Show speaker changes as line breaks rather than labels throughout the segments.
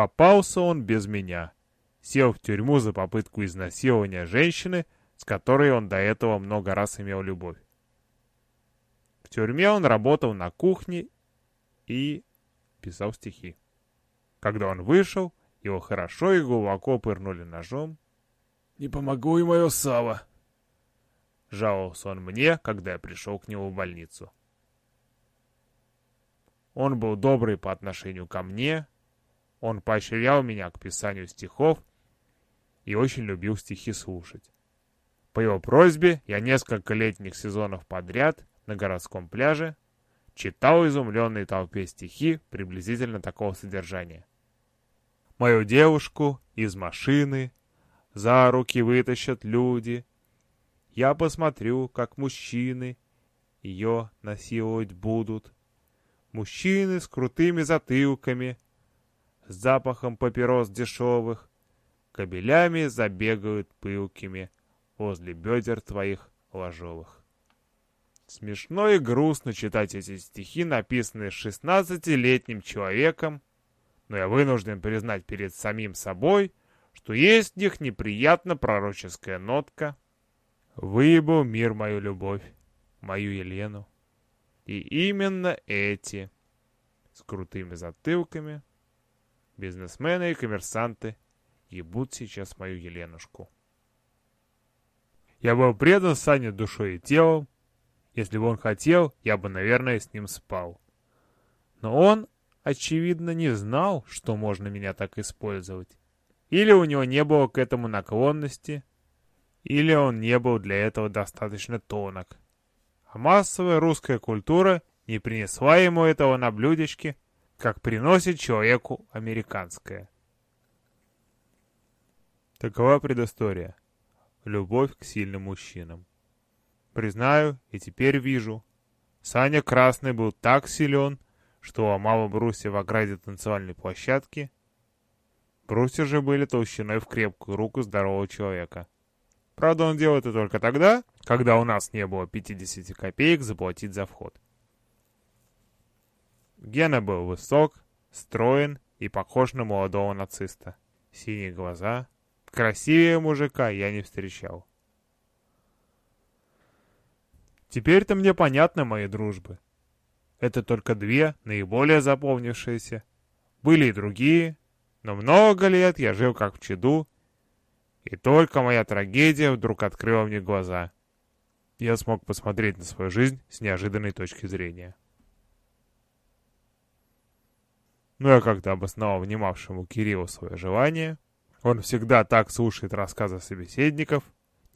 Попался он без меня. Сел в тюрьму за попытку изнасилования женщины, с которой он до этого много раз имел любовь. В тюрьме он работал на кухне и писал стихи. Когда он вышел, его хорошо и глубоко пырнули ножом.
«Не помогу и мое сало!»
Жаловался он мне, когда я пришел к нему в больницу. Он был добрый по отношению ко мне, он поощрял меня к писанию стихов и очень любил стихи слушать. По его просьбе я несколько летних сезонов подряд на городском пляже читал изумленной толпе стихи приблизительно такого содержания. Мою девушку из машины за руки вытащат люди. Я посмотрю, как мужчины ее насиловать будут. Мужчины с крутыми затылками, с запахом папирос дешевых, кабелями забегают пылкими возле бедер твоих ложовых. Смешно и грустно читать эти стихи, написанные шестнадцатилетним человеком, но я вынужден признать перед самим собой, что есть в них неприятно пророческая нотка. Выебал мир мою любовь, мою Елену. И именно эти, с крутыми затылками, бизнесмены и коммерсанты, ебут сейчас мою Еленушку. Я был предан Сане душой и телом. Если бы он хотел, я бы, наверное, с ним спал. Но он очевидно, не знал, что можно меня так использовать. Или у него не было к этому наклонности, или он не был для этого достаточно тонок. А массовая русская культура не принесла ему этого на блюдечке, как приносит человеку американская. Такова предыстория. Любовь к сильным мужчинам. Признаю, и теперь вижу. Саня Красный был так силен, что ломало брусья в ограде танцевальной площадки. Брусья же были толщиной в крепкую руку здорового человека. Правда, он делал это только тогда, когда у нас не было 50 копеек заплатить за вход. Гена был высок, строен и похож на молодого нациста. Синие глаза. Красивее мужика я не встречал. Теперь-то мне понятны мои дружбы. Это только две, наиболее запомнившиеся. Были и другие, но много лет я жил как в чаду, и только моя трагедия вдруг открыла мне глаза. Я смог посмотреть на свою жизнь с неожиданной точки зрения. Но я как-то обосновал внимавшему Кириллу свое желание. Он всегда так слушает рассказы собеседников,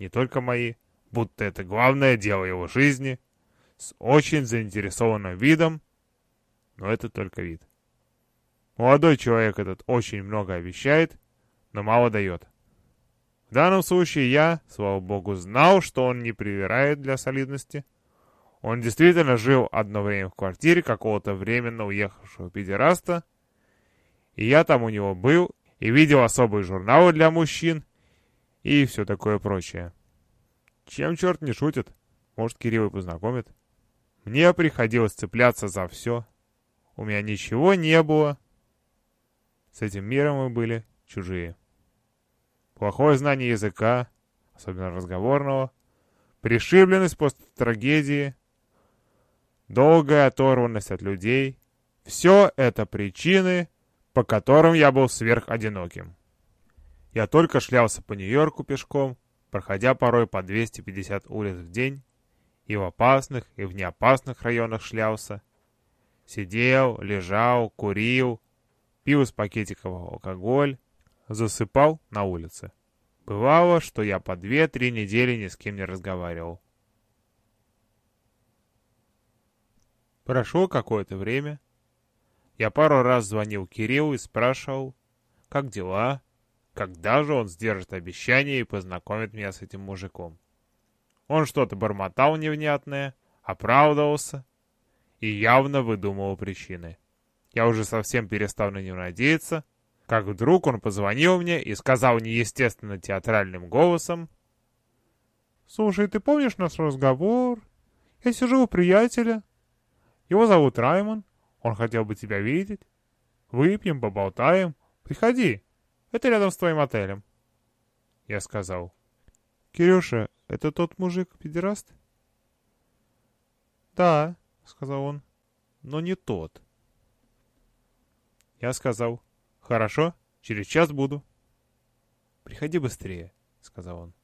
не только мои, будто это главное дело его жизни — с очень заинтересованным видом, но это только вид. Молодой человек этот очень много обещает, но мало дает. В данном случае я, слава богу, знал, что он не привирает для солидности. Он действительно жил одно время в квартире какого-то временно уехавшего педераста, и я там у него был, и видел особые журналы для мужчин, и все такое прочее. Чем черт не шутит? Может, Кирилл и познакомит. Мне приходилось цепляться за все. У меня ничего не было. С этим миром мы были чужие. Плохое знание языка, особенно разговорного, пришибленность после трагедии, долгая оторванность от людей — все это причины, по которым я был сверходиноким. Я только шлялся по Нью-Йорку пешком, проходя порой по 250 улиц в день, и в опасных, и в неопасных районах шлялся. Сидел, лежал, курил, пил из пакетиков алкоголь, засыпал на улице. Бывало, что я по две-три недели ни с кем не разговаривал. Прошло какое-то время. Я пару раз звонил Кириллу и спрашивал, как дела, когда же он сдержит обещание и познакомит меня с этим мужиком. Он что-то бормотал невнятное, оправдывался и явно выдумывал причины. Я уже совсем перестал на него надеяться, как вдруг он позвонил мне и сказал неестественно театральным голосом, «Слушай, ты помнишь наш разговор? Я сижу у приятеля. Его зовут Раймон. Он хотел бы тебя видеть. Выпьем, поболтаем. Приходи, это рядом с твоим отелем. Я сказал, Кирюша, это тот мужик-педераст? Да, сказал он, но не тот. Я сказал, хорошо, через час буду. Приходи быстрее, сказал он.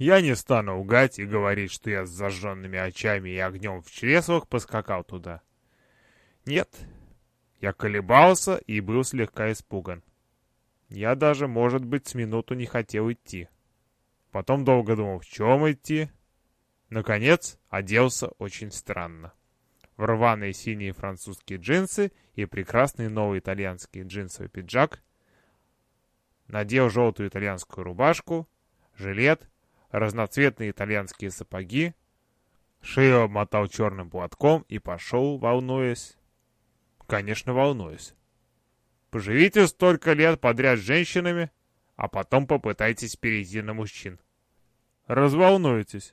Я не стану угать и говорить, что я с зажженными очами и огнем в чреслах поскакал туда. Нет, я колебался и был слегка испуган. Я даже, может быть, с минуту не хотел идти. Потом долго думал, в чем идти. Наконец, оделся очень странно. В рваные синие французские джинсы и прекрасный новый итальянский джинсовый пиджак. Надел желтую итальянскую рубашку, жилет разноцветные итальянские сапоги, шею обмотал черным платком и пошел, волнуясь. Конечно, волнуюсь. Поживите столько лет подряд с женщинами, а потом попытайтесь перейти на мужчин. Разволнуетесь.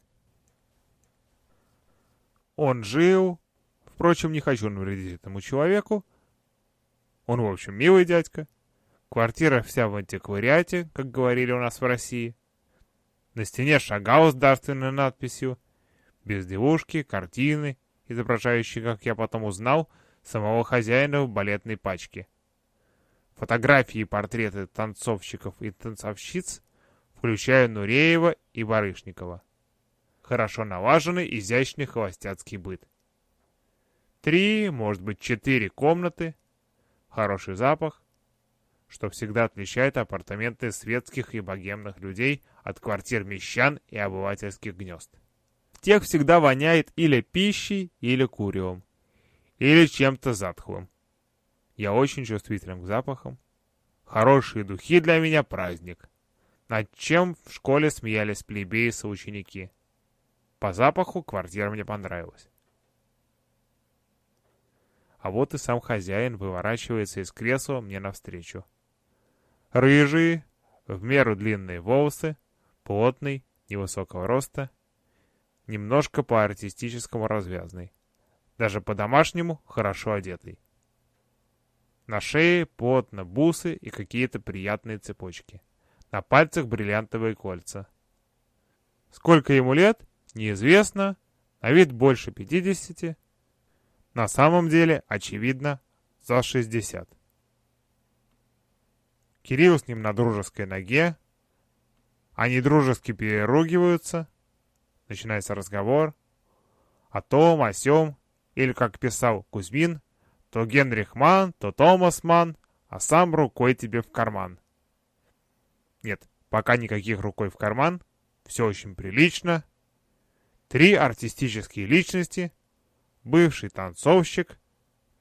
Он жил, впрочем, не хочу навредить этому человеку. Он, в общем, милый дядька. Квартира вся в антиквариате, как говорили у нас в России. На стене шагал с дарственной надписью, безделушки, картины, изображающие, как я потом узнал, самого хозяина в балетной пачке. Фотографии и портреты танцовщиков и танцовщиц, включая Нуреева и Барышникова. Хорошо налаженный, изящный холостяцкий быт. Три, может быть, четыре комнаты, хороший запах, что всегда отличает апартаменты светских и богемных людей от квартир мещан и обывательских гнезд. В тех всегда воняет или пищей, или куревом, или чем-то затхлым. Я очень чувствителен к запахам. Хорошие духи для меня праздник. Над чем в школе смеялись плебеи соученики. По запаху квартира мне понравилась. А вот и сам хозяин выворачивается из кресла мне навстречу. Рыжие, в меру длинные волосы, плотный, невысокого роста, немножко по-артистическому развязный. Даже по-домашнему хорошо одетый. На шее плотно бусы и какие-то приятные цепочки. На пальцах бриллиантовые кольца. Сколько ему лет, неизвестно, на вид больше 50. На самом деле, очевидно, за 60. Кирилл с ним на дружеской ноге. Они дружески переругиваются. Начинается разговор. О том, о сём. Или, как писал Кузьмин, то Генрих Ман, то Томас Ман, а сам рукой тебе в карман. Нет, пока никаких рукой в карман. Все очень прилично. Три артистические личности. Бывший танцовщик,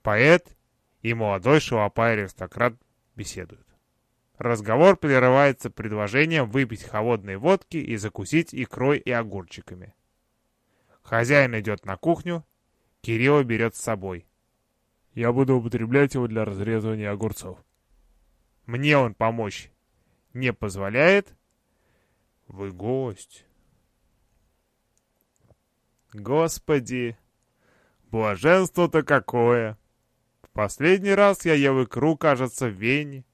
поэт и молодой шалопай-аристократ беседуют. Разговор прерывается предложением выпить холодной водки и закусить икрой и огурчиками. Хозяин идет на кухню, Кирилла берет с собой.
Я буду употреблять его для разрезывания огурцов.
Мне он помочь не позволяет. Вы гость. Господи, блаженство-то какое! В последний раз я ел икру, кажется, в Вене.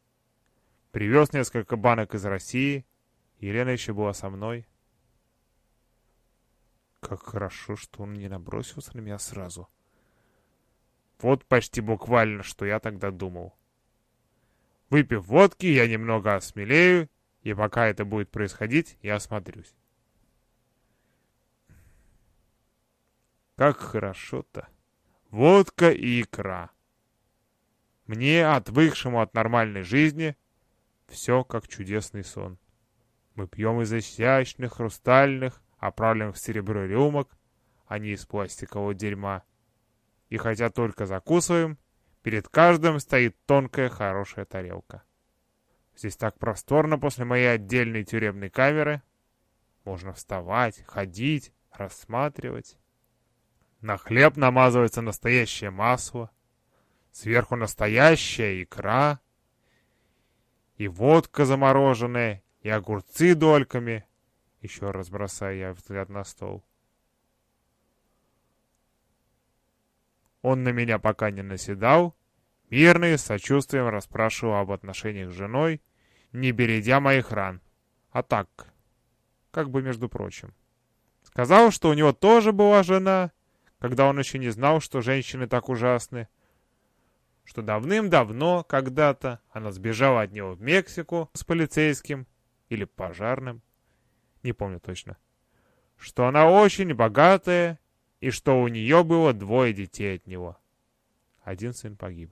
Привез несколько банок из России. Елена еще была со мной. Как хорошо, что он не набросился на меня сразу. Вот почти буквально, что я тогда думал. Выпив водки, я немного осмелею, и пока это будет происходить, я осмотрюсь. Как хорошо-то. Водка и икра. Мне, отвыкшему от нормальной жизни, все как чудесный сон. Мы пьем из изящных, хрустальных, оправленных в серебро рюмок, а не из пластикового дерьма. И хотя только закусываем, перед каждым стоит тонкая хорошая тарелка. Здесь так просторно после моей отдельной тюремной камеры. Можно вставать, ходить, рассматривать. На хлеб намазывается настоящее масло. Сверху настоящая икра — и водка замороженная, и огурцы дольками. Еще раз бросаю я взгляд на стол. Он на меня пока не наседал, Мирно и с сочувствием расспрашивал об отношениях с женой, не бередя моих ран. А так, как бы между прочим. Сказал, что у него тоже была жена, когда он еще не знал, что женщины так ужасны, что давным-давно, когда-то, она сбежала от него в Мексику с полицейским или пожарным, не помню точно, что она очень богатая и что у нее было двое детей от него. Один сын погиб.